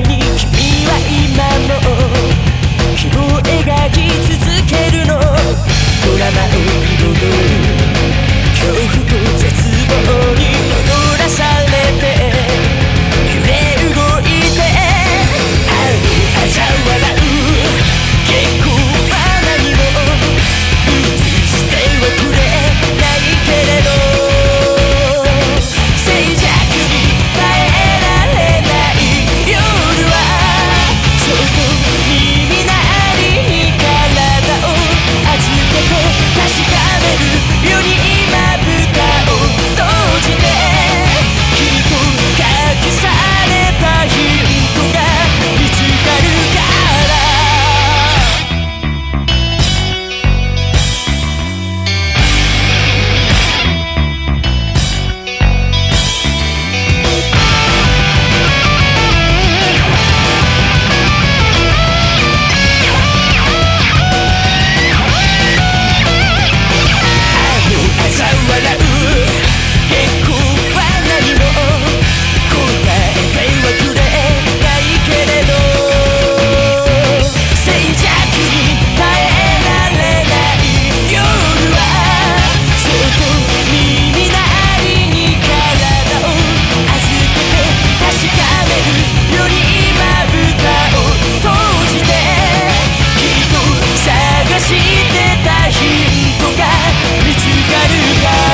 に君は今も希望を描きとか見つかるか